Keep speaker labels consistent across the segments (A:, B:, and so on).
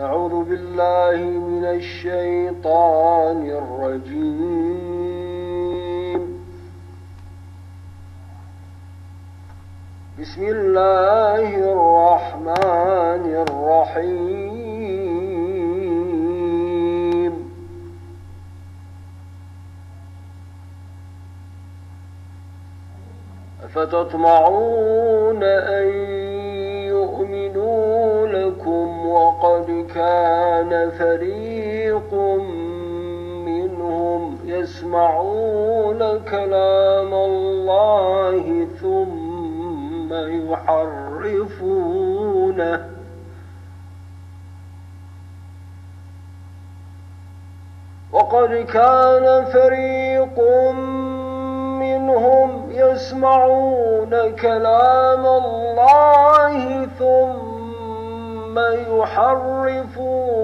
A: أعوذ بالله من الشيطان الرجيم. بسم الله الرحمن الرحيم. أفتطمعون أن وقد كان فريق منهم يسمعون كلام الله ثم يحرفونه. وقد كان فريق منهم يسمعون كلام الله ثم يحرفونه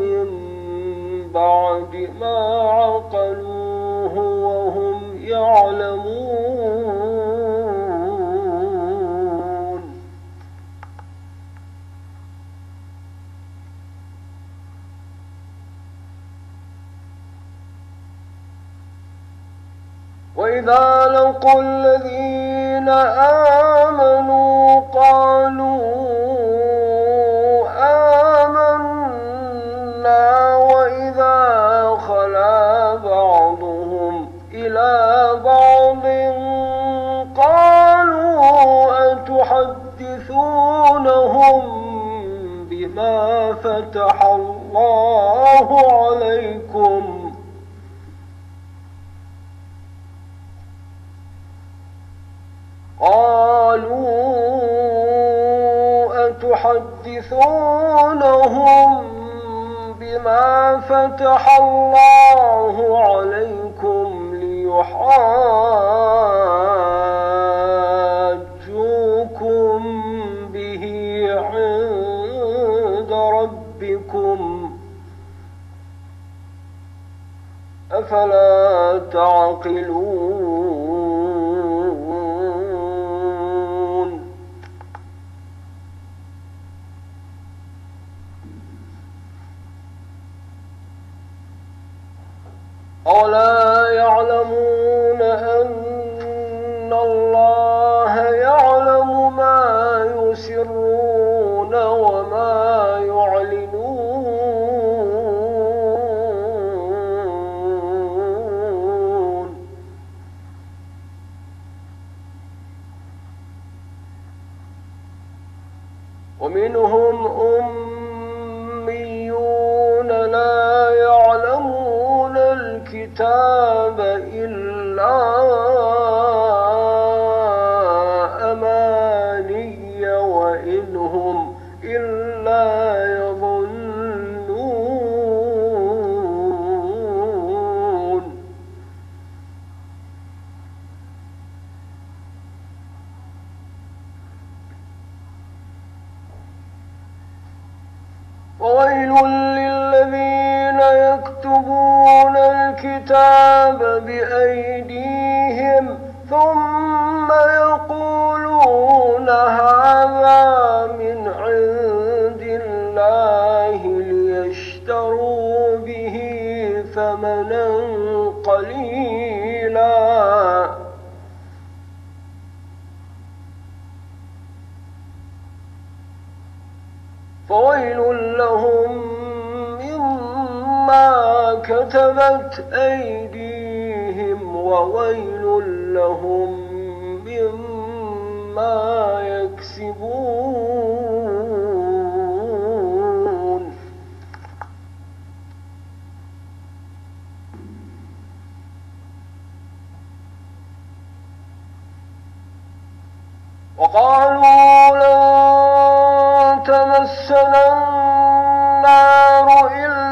A: من بعد ما عقلوه وهم يعلمون. وإذا لقوا الذين آمنوا بما فتح الله عليكم. قالوا أتحدثونهم بما فتح الله عليكم أفلا تعقلون الكتاب بأيديهم ثم يقولون هذا من عند الله ليشتروا به ثمنا قليلا. فويل لهم مما كتبت أيديهم وويل لهم مما يكسبون. وقالوا لن تمسنا النار إلا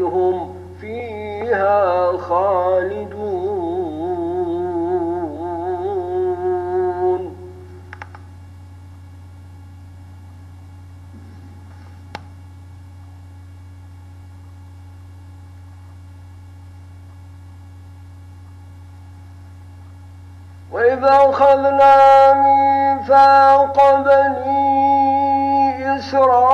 A: هم فيها خالدون. وإذا أخذنا ميثاق بني إسرائيل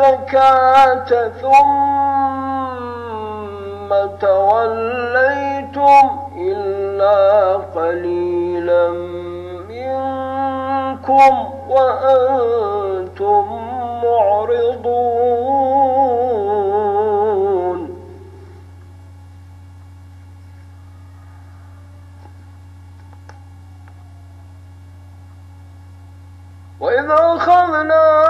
A: الزكاة ثم توليتم إلا قليلا منكم وأنتم معرضون. وإذا أخذنا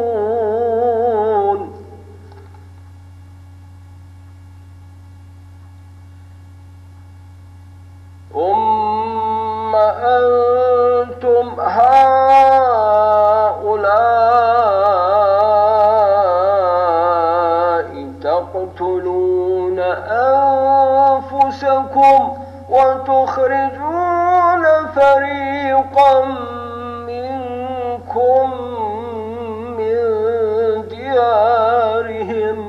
A: أنفسكم وتخرجون فريقا منكم من ديارهم.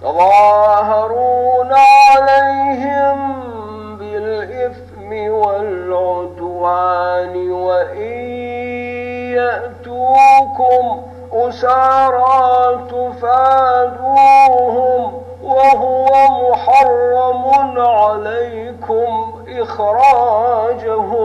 A: تظاهرون عليهم بالإثم والعدوان وإن يأتوكم أسارى تفادوهم وهو محرم عليكم إخراجهم.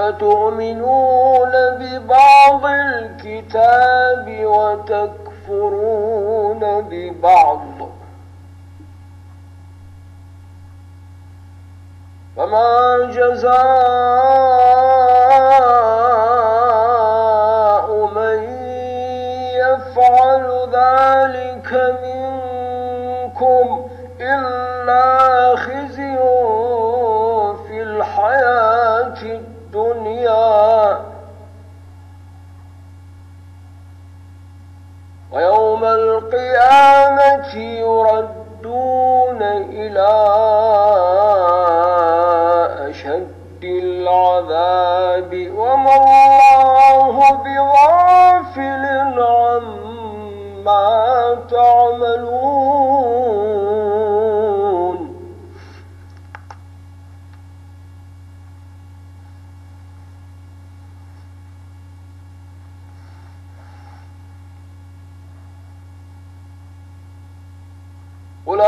A: أفتؤمنون ببعض الكتاب وتكفرون ببعض. فما جزاء القيامة يردون إلى أشد العذاب وما الله بغافل عما تعملون. أولئك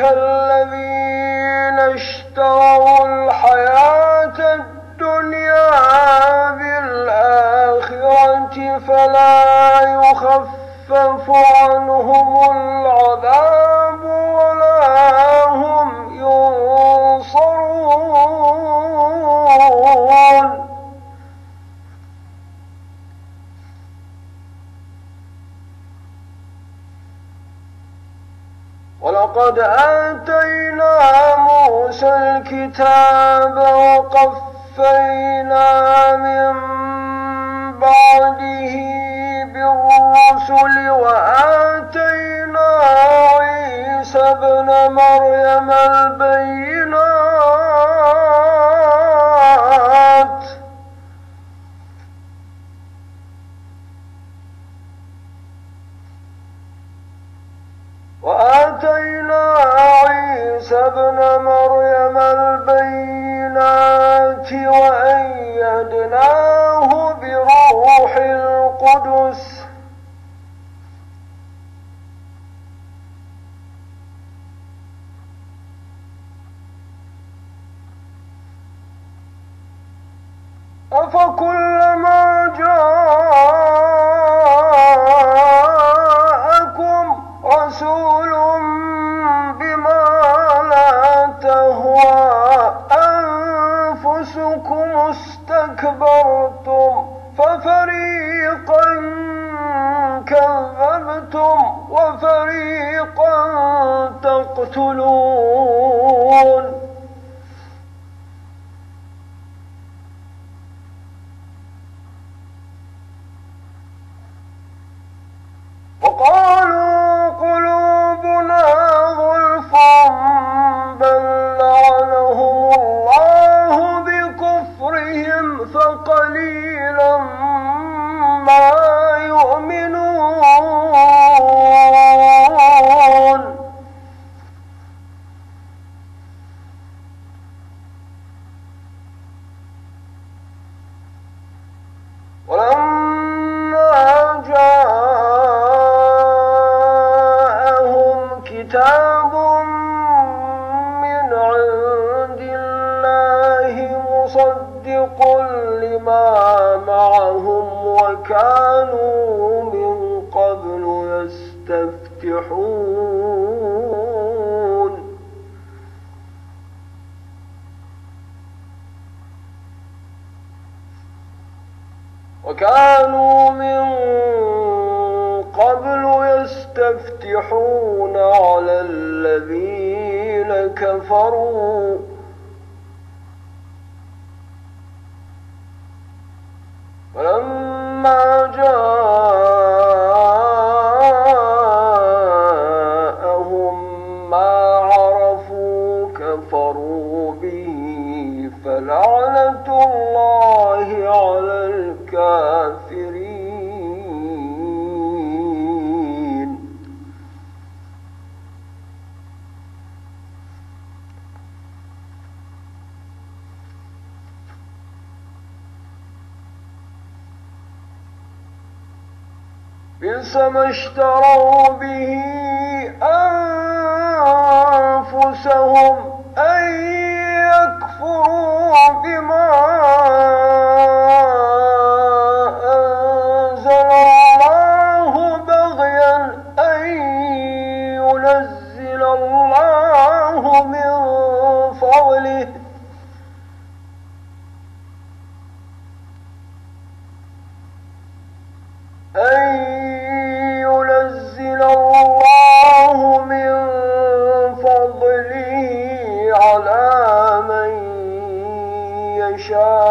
A: الذين اشتروا الحياة الدنيا بالآخرة فلا يخفف عنهم ولقد آتينا موسى الكتاب وقفينا من بعده أنفسكم استكبرتم ففريقا كذبتم وفريقا تقتلون كتاب من عند الله مصدق لما معهم وكانوا من قبل يستفتحون كفروا ما اشتروا به أنفسهم أن يكفروا بما show.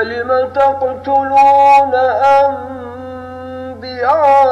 A: فلم تقتلون أنبياء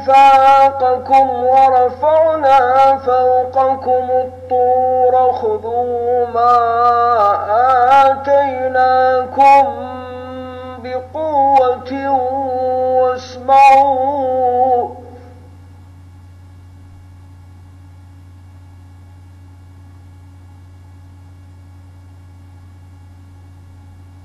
A: ميثاقكم ورفعنا فوقكم الطور خذوا ما آتيناكم بقوة واسمعوا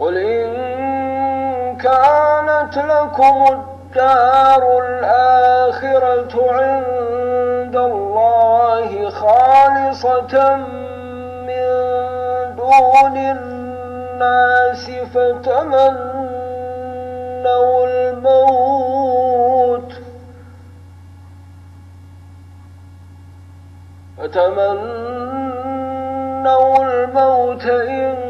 A: قل إن كانت لكم الدار الآخرة عند الله خالصة من دون الناس فتمنوا الموت فتمنوا الموت إن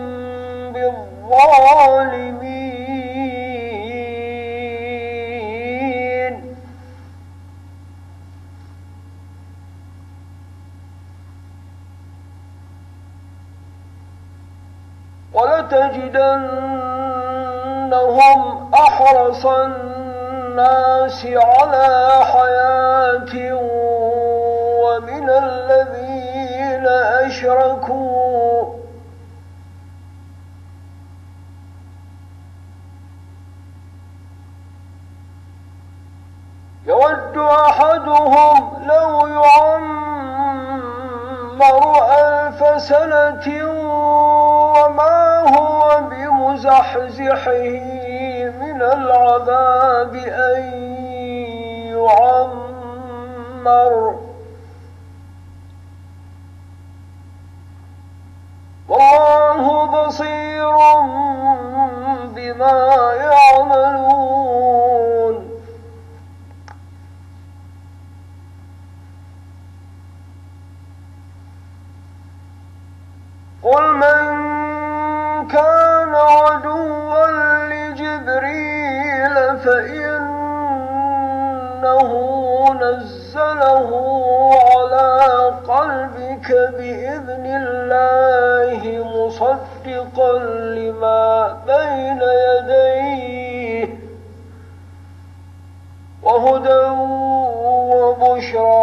A: بالظالمين ولتجدنهم أحرص الناس على حياة ومن الذين أشركوا يود أحدهم لو يعمر ألف سنة وما هو بمزحزحه من العذاب أن يعمر. بشرا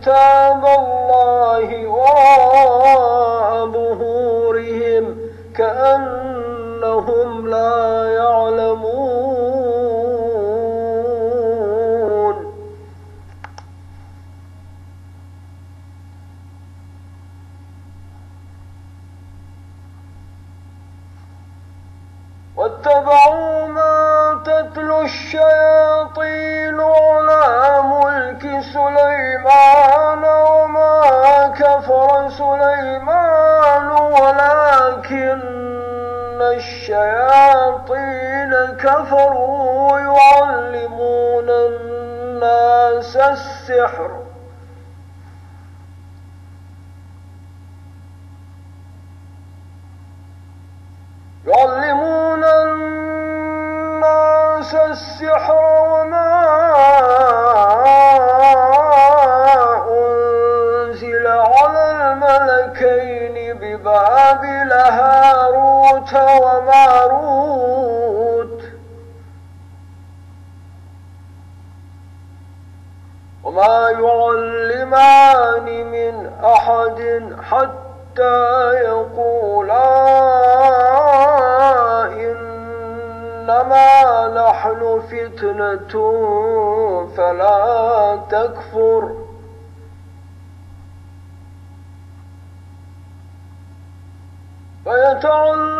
A: tam ولكن الشياطين كفروا يعلمون الناس السحر. حتى يقولا إنما نحن فتنة فلا تكفر. فيتعلم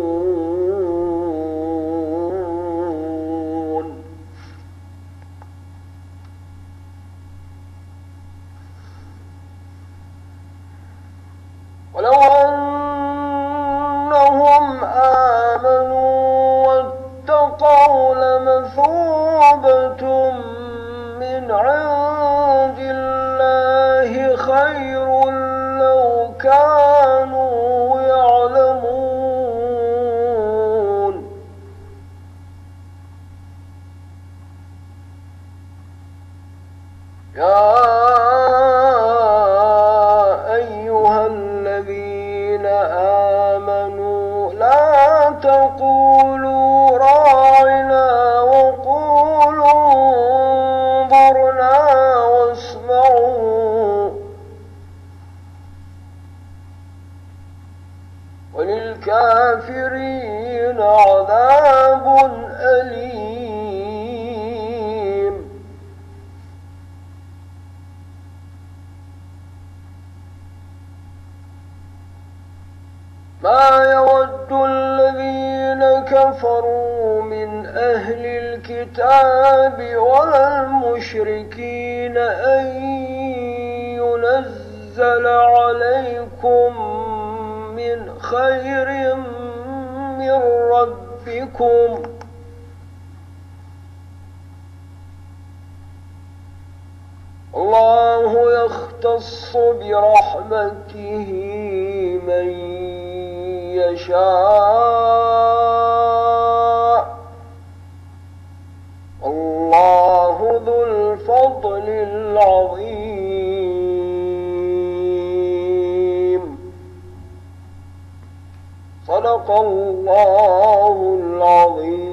A: ولو ما يود الذين كفروا من أهل الكتاب ولا المشركين أن ينزل عليكم من خير من ربكم. الله يختص برحمته من يشاء. الله ذو الفضل العظيم. صدق الله العظيم.